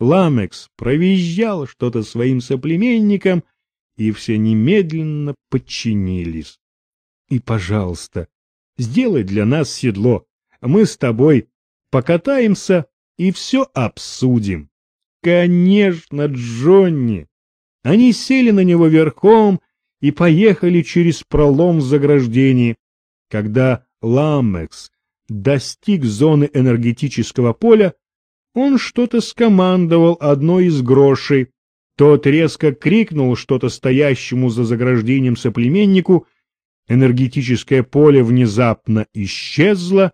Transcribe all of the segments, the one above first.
Ламекс провизжал что-то своим соплеменникам, и все немедленно подчинились. И, пожалуйста, сделай для нас седло, мы с тобой покатаемся и все обсудим. Конечно, Джонни! Они сели на него верхом и поехали через пролом в заграждении. Когда Ламекс достиг зоны энергетического поля, он что-то скомандовал одной из грошей. Тот резко крикнул что-то стоящему за заграждением соплеменнику. Энергетическое поле внезапно исчезло,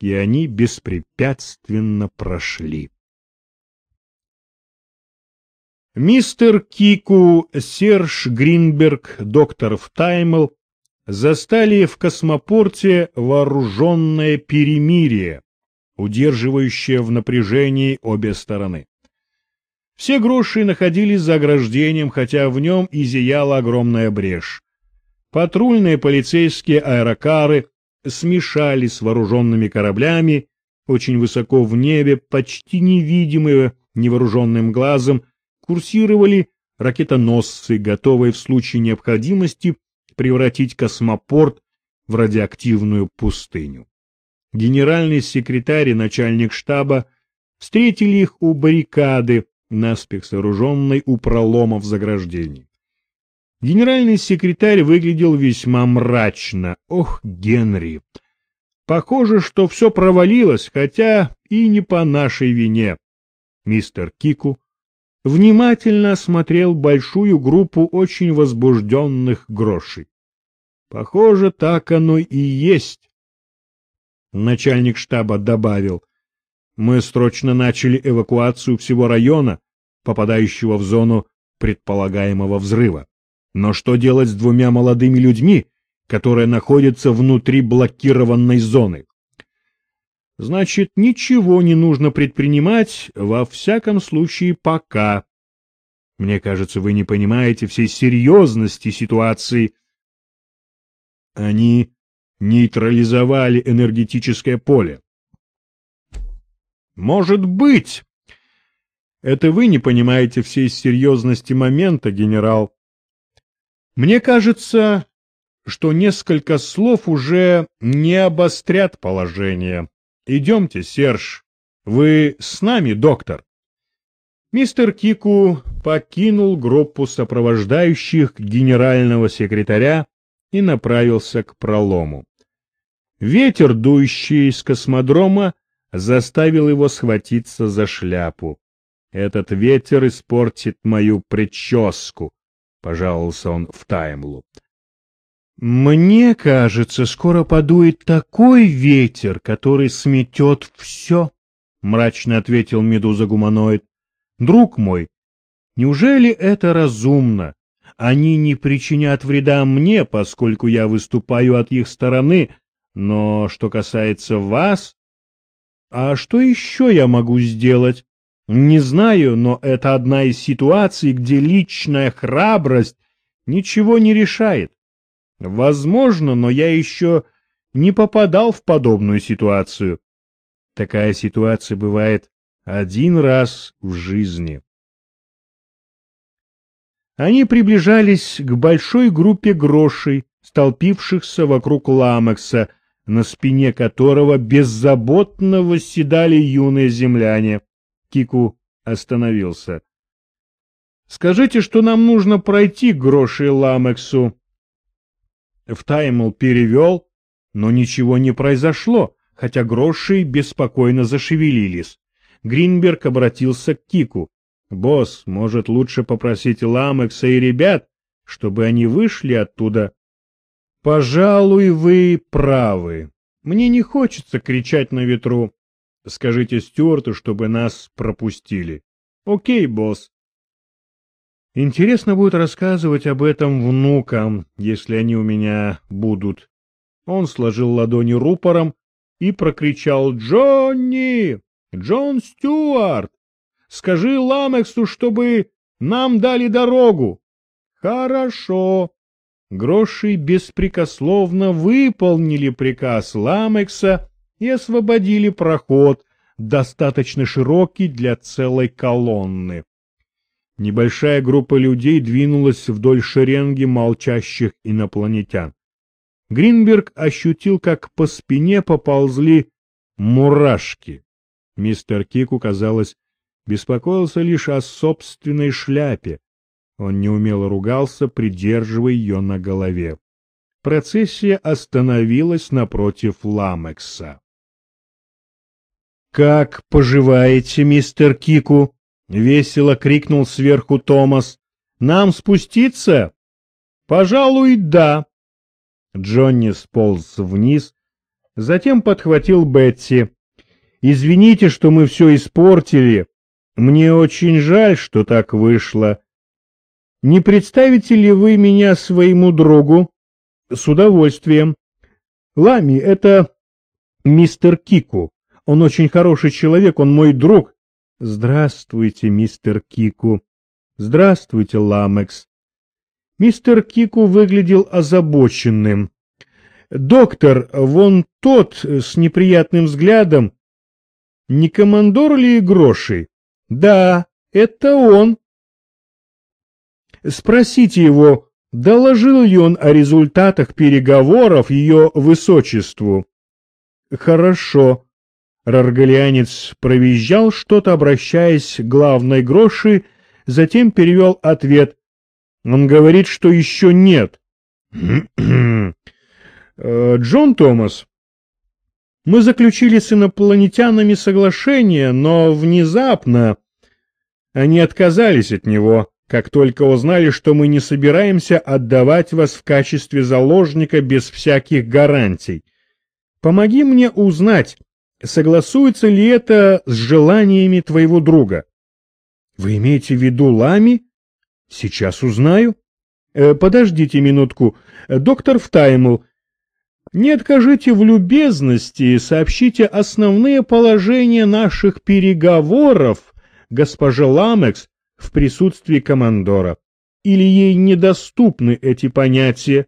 и они беспрепятственно прошли. Мистер Кику, Серж Гринберг, доктор Таймл застали в космопорте вооруженное перемирие, удерживающее в напряжении обе стороны. Все гроши находились за ограждением, хотя в нем и зияла огромная брешь. Патрульные полицейские аэрокары смешались с вооруженными кораблями, очень высоко в небе, почти невидимые невооруженным глазом, курсировали ракетоносцы, готовые в случае необходимости превратить космопорт в радиоактивную пустыню. Генеральный секретарь и начальник штаба встретили их у баррикады, наспех сооруженной у пролома в заграждении. Генеральный секретарь выглядел весьма мрачно. Ох, Генри! Похоже, что все провалилось, хотя и не по нашей вине. Мистер Кику внимательно осмотрел большую группу очень возбужденных грошей. Похоже, так оно и есть. Начальник штаба добавил, мы срочно начали эвакуацию всего района, попадающего в зону предполагаемого взрыва. Но что делать с двумя молодыми людьми, которые находятся внутри блокированной зоны? Значит, ничего не нужно предпринимать, во всяком случае, пока. Мне кажется, вы не понимаете всей серьезности ситуации. Они нейтрализовали энергетическое поле. Может быть. Это вы не понимаете всей серьезности момента, генерал. Мне кажется, что несколько слов уже не обострят положение. Идемте, Серж. Вы с нами, доктор? Мистер Кику покинул группу сопровождающих генерального секретаря и направился к пролому. Ветер, дующий из космодрома, заставил его схватиться за шляпу. «Этот ветер испортит мою прическу», — пожаловался он в Таймлу. Мне кажется, скоро подует такой ветер, который сметет все, — мрачно ответил медуза-гуманоид. Друг мой, неужели это разумно? Они не причинят вреда мне, поскольку я выступаю от их стороны, но что касается вас... А что еще я могу сделать? Не знаю, но это одна из ситуаций, где личная храбрость ничего не решает. Возможно, но я еще не попадал в подобную ситуацию. Такая ситуация бывает один раз в жизни. Они приближались к большой группе грошей, столпившихся вокруг Ламекса, на спине которого беззаботно восседали юные земляне. Кику остановился. — Скажите, что нам нужно пройти к гроши Ламексу. Втаймл перевел, но ничего не произошло, хотя гроши беспокойно зашевелились. Гринберг обратился к Кику. «Босс, может, лучше попросить Ламекса и ребят, чтобы они вышли оттуда?» «Пожалуй, вы правы. Мне не хочется кричать на ветру. Скажите Стюарту, чтобы нас пропустили». «Окей, босс». Интересно будет рассказывать об этом внукам, если они у меня будут. Он сложил ладони рупором и прокричал «Джонни! Джон Стюарт! Скажи Ламексу, чтобы нам дали дорогу!» «Хорошо!» Гроши беспрекословно выполнили приказ Ламекса и освободили проход, достаточно широкий для целой колонны. Небольшая группа людей двинулась вдоль шеренги молчащих инопланетян. Гринберг ощутил, как по спине поползли мурашки. Мистер Кику, казалось, беспокоился лишь о собственной шляпе. Он неумело ругался, придерживая ее на голове. Процессия остановилась напротив Ламекса. — Как поживаете, мистер Кику? — весело крикнул сверху Томас. — Нам спуститься? — Пожалуй, да. Джонни сполз вниз, затем подхватил Бетси. — Извините, что мы все испортили. Мне очень жаль, что так вышло. Не представите ли вы меня своему другу? — С удовольствием. — Лами, это мистер Кику. Он очень хороший человек, он мой друг. — Здравствуйте, мистер Кику. — Здравствуйте, Ламекс. Мистер Кику выглядел озабоченным. «Доктор, вон тот с неприятным взглядом. Не командор ли Гроши?» «Да, это он». «Спросите его, доложил ли он о результатах переговоров ее высочеству?» «Хорошо». Раргалианец провизжал что-то, обращаясь к главной Гроши, затем перевел ответ он говорит, что еще нет. Э, Джон Томас, мы заключили с инопланетянами соглашение, но внезапно они отказались от него, как только узнали, что мы не собираемся отдавать вас в качестве заложника без всяких гарантий. Помоги мне узнать, согласуется ли это с желаниями твоего друга. Вы имеете в виду Лами? Сейчас узнаю. Э, подождите минутку. Доктор Втаймл, не откажите в любезности, сообщите основные положения наших переговоров, госпожа Ламекс, в присутствии командора. Или ей недоступны эти понятия?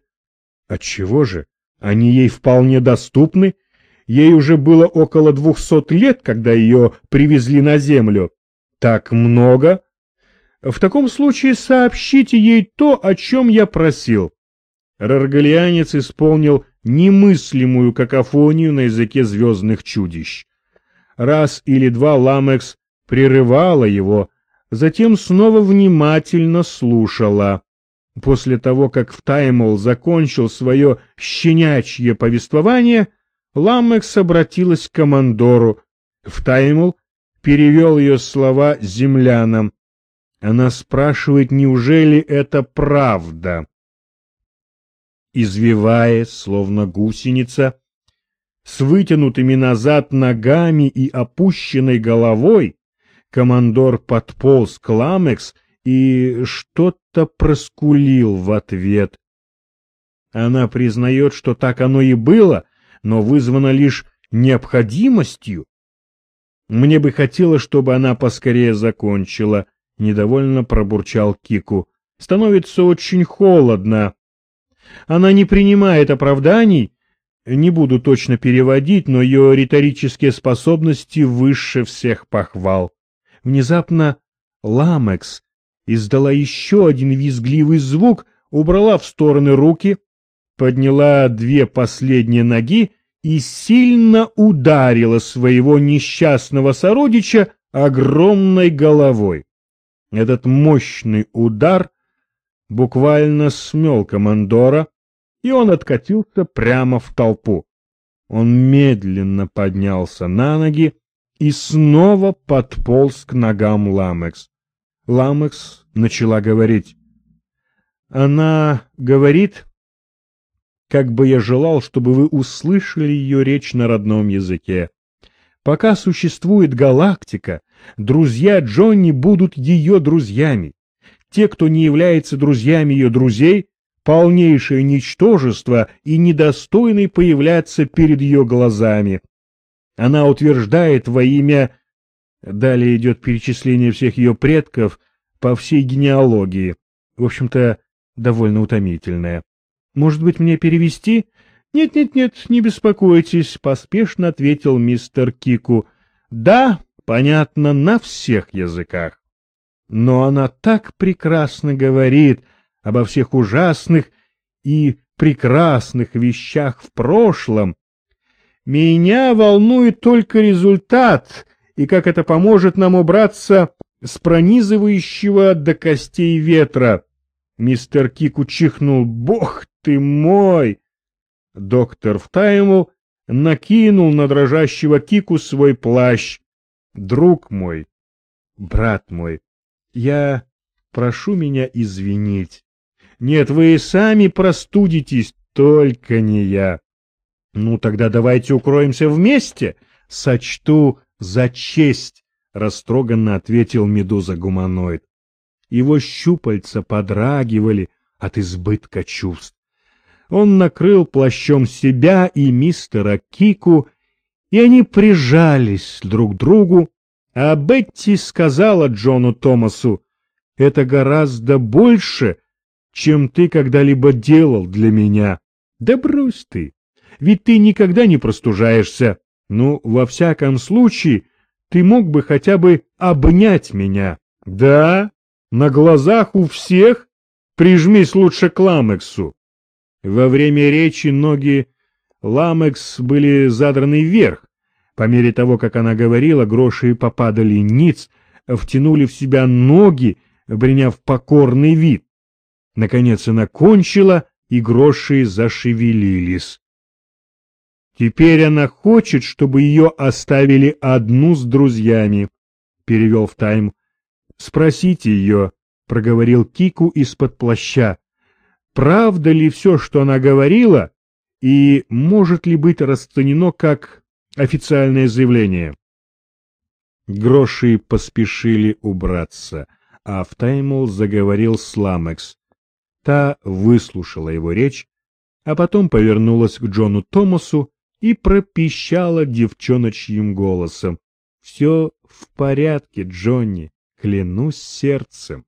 Отчего же? Они ей вполне доступны. Ей уже было около двухсот лет, когда ее привезли на землю. Так много? В таком случае сообщите ей то, о чем я просил. Раргалианец исполнил немыслимую какофонию на языке звездных чудищ. Раз или два Ламекс прерывала его, затем снова внимательно слушала. После того, как Втаймол закончил свое щенячье повествование, Ламекс обратилась к командору. Втаймол перевел ее слова землянам. Она спрашивает, неужели это правда? Извиваясь, словно гусеница, с вытянутыми назад ногами и опущенной головой, командор подполз к Ламекс и что-то проскулил в ответ. Она признает, что так оно и было, но вызвано лишь необходимостью. Мне бы хотелось, чтобы она поскорее закончила —— недовольно пробурчал Кику. «Становится очень холодно. Она не принимает оправданий. Не буду точно переводить, но ее риторические способности выше всех похвал». Внезапно Ламекс издала еще один визгливый звук, убрала в стороны руки, подняла две последние ноги и сильно ударила своего несчастного сородича огромной головой. Этот мощный удар буквально смел командора, и он откатился прямо в толпу. Он медленно поднялся на ноги и снова подполз к ногам Ламекс. Ламекс начала говорить. Она говорит, как бы я желал, чтобы вы услышали ее речь на родном языке. Пока существует галактика, Друзья Джонни будут ее друзьями. Те, кто не является друзьями ее друзей, полнейшее ничтожество и недостойный появляться перед ее глазами. Она утверждает во имя... Далее идет перечисление всех ее предков по всей генеалогии. В общем-то, довольно утомительное. Может быть, мне перевести? Нет-нет-нет, не беспокойтесь, поспешно ответил мистер Кику. Да, понятно, на всех языках. Но она так прекрасно говорит обо всех ужасных и прекрасных вещах в прошлом. Меня волнует только результат и как это поможет нам убраться с пронизывающего до костей ветра. Мистер Кику чихнул. «Бог ты мой!» Доктор Втаймл накинул на дрожащего Кику свой плащ. «Друг мой, брат мой, я прошу меня извинить. Нет, вы и сами простудитесь, только не я. Ну, тогда давайте укроемся вместе. Сочту за честь, — растроганно ответил медуза-гуманоид. Его щупальца подрагивали от избытка чувств. Он накрыл плащом себя и мистера Кику, и они прижались друг к другу, а Бетти сказала Джону Томасу, «Это гораздо больше, чем ты когда-либо делал для меня. Да брось ты, ведь ты никогда не простужаешься. Ну, во всяком случае, ты мог бы хотя бы обнять меня. Да, на глазах у всех прижмись лучше к Ламексу. Во время речи ноги Ламекс были задраны вверх. По мере того, как она говорила, гроши попадали ниц, втянули в себя ноги, приняв покорный вид. Наконец она кончила, и гроши зашевелились. Теперь она хочет, чтобы ее оставили одну с друзьями, — перевел в тайм. — Спросите ее, — проговорил Кику из-под плаща, — правда ли все, что она говорила, и может ли быть расценено как официальное заявление? Гроши поспешили убраться, а Втаймл заговорил с Ламекс. Та выслушала его речь, а потом повернулась к Джону Томасу и пропищала девчоночьим голосом. — Все в порядке, Джонни, клянусь сердцем.